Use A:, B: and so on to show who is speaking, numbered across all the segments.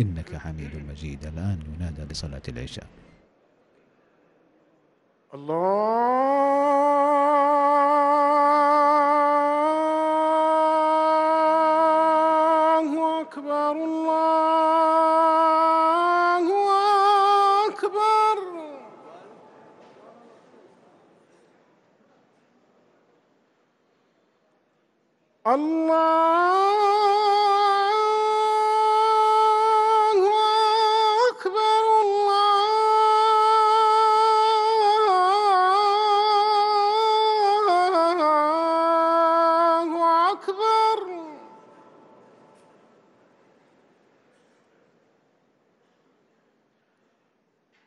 A: إنك حميد مجيد. الآن ينادى لصلاة العشاء.
B: الله أكبر الله أكبر. الله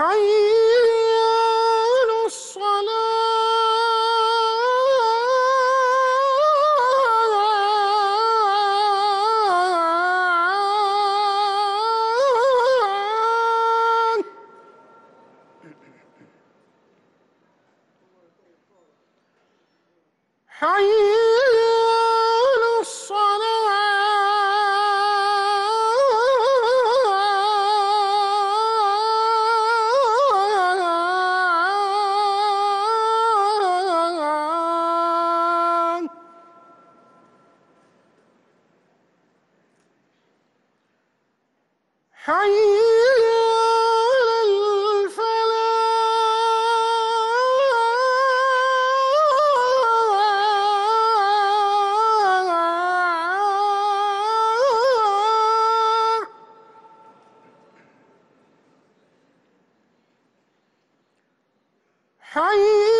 B: حي الصلاة. حي حي حي